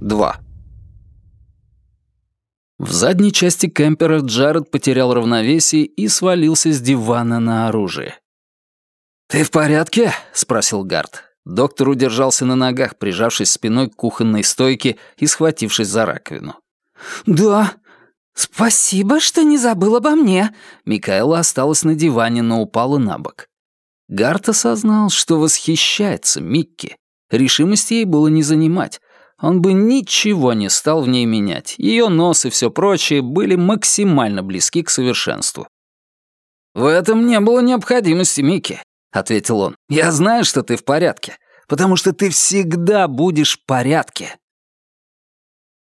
2. В задней части кемпера Джаред потерял равновесие и свалился с дивана на оружие. «Ты в порядке?» — спросил Гард. Доктор удержался на ногах, прижавшись спиной к кухонной стойке и схватившись за раковину. «Да. Спасибо, что не забыл обо мне». Микаэла осталась на диване, но упала на бок. Гард осознал, что восхищается Микки. Решимости ей было не занимать. Он бы ничего не стал в ней менять. Ее нос и все прочее были максимально близки к совершенству. «В этом не было необходимости, Микки», — ответил он. «Я знаю, что ты в порядке, потому что ты всегда будешь в порядке».